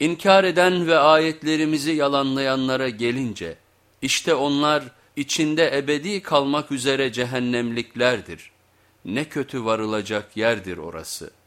İnkar eden ve ayetlerimizi yalanlayanlara gelince, işte onlar içinde ebedi kalmak üzere cehennemliklerdir. Ne kötü varılacak yerdir orası.''